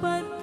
but